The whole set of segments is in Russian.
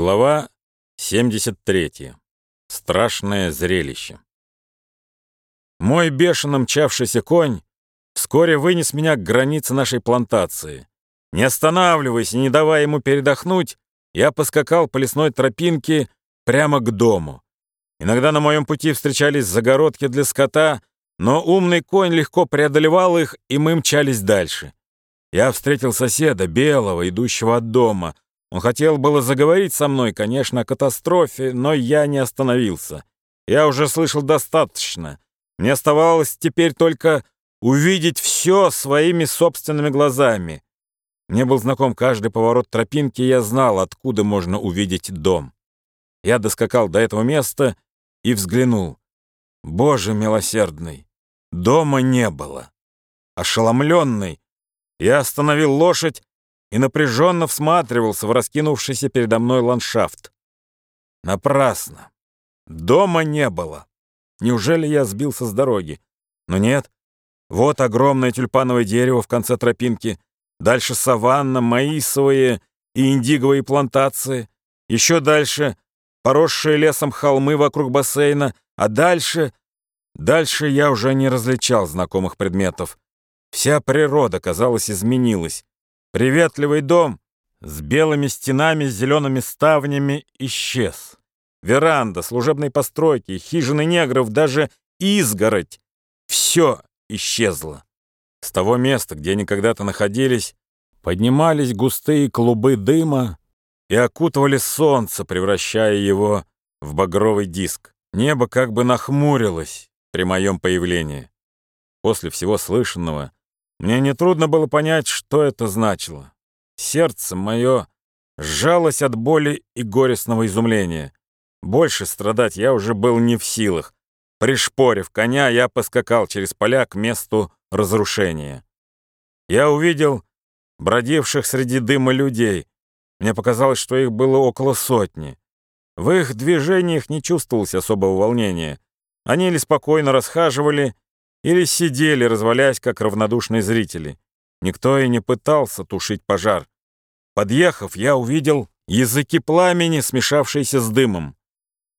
Глава 73. Страшное зрелище. Мой бешено мчавшийся конь вскоре вынес меня к границе нашей плантации. Не останавливаясь и не давая ему передохнуть, я поскакал по лесной тропинке прямо к дому. Иногда на моем пути встречались загородки для скота, но умный конь легко преодолевал их, и мы мчались дальше. Я встретил соседа, белого, идущего от дома, он хотел было заговорить со мной, конечно, о катастрофе, но я не остановился. Я уже слышал достаточно. Мне оставалось теперь только увидеть все своими собственными глазами. Мне был знаком каждый поворот тропинки, я знал, откуда можно увидеть дом. Я доскакал до этого места и взглянул. Боже милосердный, дома не было. Ошеломленный, я остановил лошадь и напряженно всматривался в раскинувшийся передо мной ландшафт. Напрасно. Дома не было. Неужели я сбился с дороги? Но нет. Вот огромное тюльпановое дерево в конце тропинки, дальше саванна, маисовые и индиговые плантации, еще дальше поросшие лесом холмы вокруг бассейна, а дальше... Дальше я уже не различал знакомых предметов. Вся природа, казалось, изменилась. Приветливый дом с белыми стенами, с зелеными ставнями исчез. Веранда, служебные постройки, хижины негров, даже изгородь — все исчезло. С того места, где они когда-то находились, поднимались густые клубы дыма и окутывали солнце, превращая его в багровый диск. Небо как бы нахмурилось при моем появлении. После всего слышанного мне нетрудно было понять, что это значило. Сердце мое сжалось от боли и горестного изумления. Больше страдать я уже был не в силах. Пришпорив коня, я поскакал через поля к месту разрушения. Я увидел бродивших среди дыма людей. Мне показалось, что их было около сотни. В их движениях не чувствовалось особого волнения. Они или спокойно расхаживали, или сидели, развалясь, как равнодушные зрители. Никто и не пытался тушить пожар. Подъехав, я увидел языки пламени, смешавшиеся с дымом.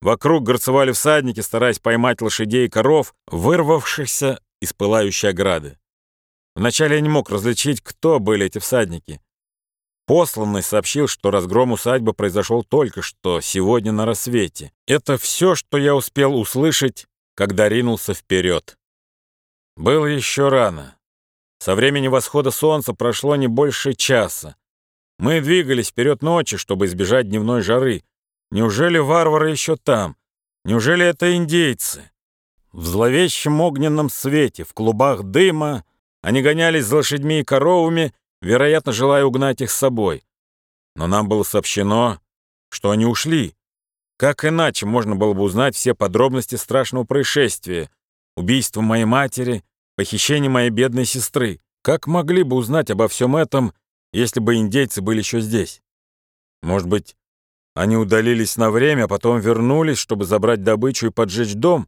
Вокруг горцевали всадники, стараясь поймать лошадей и коров, вырвавшихся из пылающей ограды. Вначале я не мог различить, кто были эти всадники. Посланный сообщил, что разгром усадьбы произошел только что, сегодня на рассвете. Это все, что я успел услышать, когда ринулся вперед. Было еще рано. Со времени восхода солнца прошло не больше часа. Мы двигались вперед ночи, чтобы избежать дневной жары. Неужели варвары еще там? Неужели это индейцы? В зловещем огненном свете, в клубах дыма, они гонялись за лошадьми и коровами, вероятно, желая угнать их с собой. Но нам было сообщено, что они ушли. Как иначе можно было бы узнать все подробности страшного происшествия, убийство моей матери, похищение моей бедной сестры. Как могли бы узнать обо всем этом, если бы индейцы были еще здесь? Может быть, они удалились на время, а потом вернулись, чтобы забрать добычу и поджечь дом?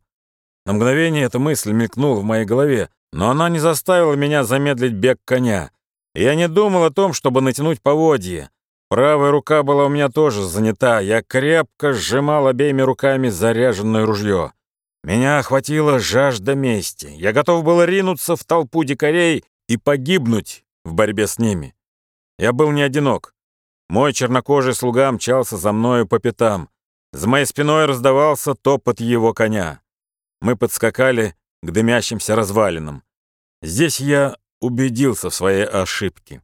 На мгновение эта мысль мелькнула в моей голове, но она не заставила меня замедлить бег коня. Я не думал о том, чтобы натянуть поводье. Правая рука была у меня тоже занята. Я крепко сжимал обеими руками заряженное ружье. Меня охватила жажда мести. Я готов был ринуться в толпу дикарей и погибнуть в борьбе с ними. Я был не одинок. Мой чернокожий слуга мчался за мною по пятам. За моей спиной раздавался топот его коня. Мы подскакали к дымящимся развалинам. Здесь я убедился в своей ошибке.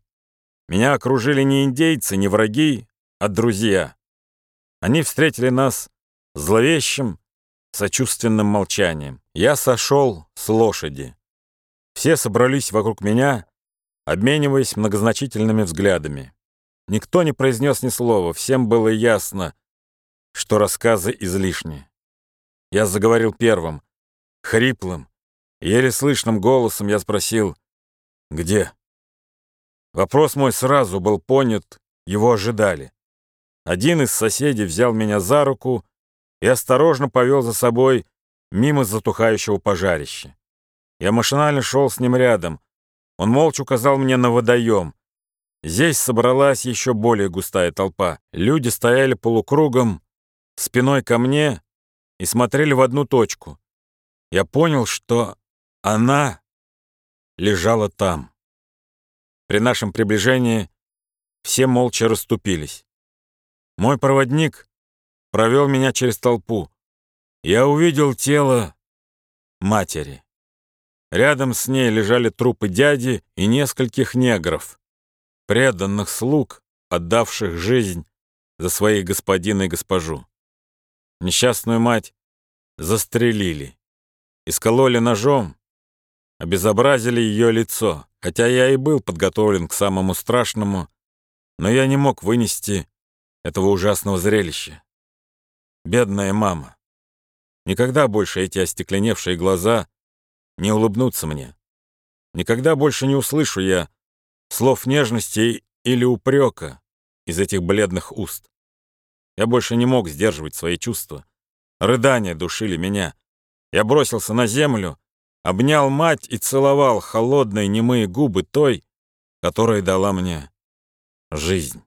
Меня окружили не индейцы, не враги, а друзья. Они встретили нас зловещим, сочувственным молчанием. Я сошел с лошади. Все собрались вокруг меня, обмениваясь многозначительными взглядами. Никто не произнес ни слова, всем было ясно, что рассказы излишни. Я заговорил первым, хриплым, еле слышным голосом я спросил «Где?». Вопрос мой сразу был понят, его ожидали. Один из соседей взял меня за руку и осторожно повел за собой мимо затухающего пожарища. Я машинально шел с ним рядом. Он молча указал мне на водоем. Здесь собралась еще более густая толпа. Люди стояли полукругом, спиной ко мне и смотрели в одну точку. Я понял, что она лежала там. При нашем приближении все молча расступились. Мой проводник провел меня через толпу. Я увидел тело матери. Рядом с ней лежали трупы дяди и нескольких негров, преданных слуг, отдавших жизнь за своих господина и госпожу. Несчастную мать застрелили, искололи ножом, обезобразили ее лицо, хотя я и был подготовлен к самому страшному, но я не мог вынести этого ужасного зрелища. Бедная мама. Никогда больше эти остекленевшие глаза не улыбнутся мне. Никогда больше не услышу я слов нежности или упрека из этих бледных уст. Я больше не мог сдерживать свои чувства. Рыдания душили меня. Я бросился на землю, обнял мать и целовал холодные немые губы той, которая дала мне жизнь.